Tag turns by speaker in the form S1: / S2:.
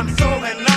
S1: I'm so in love.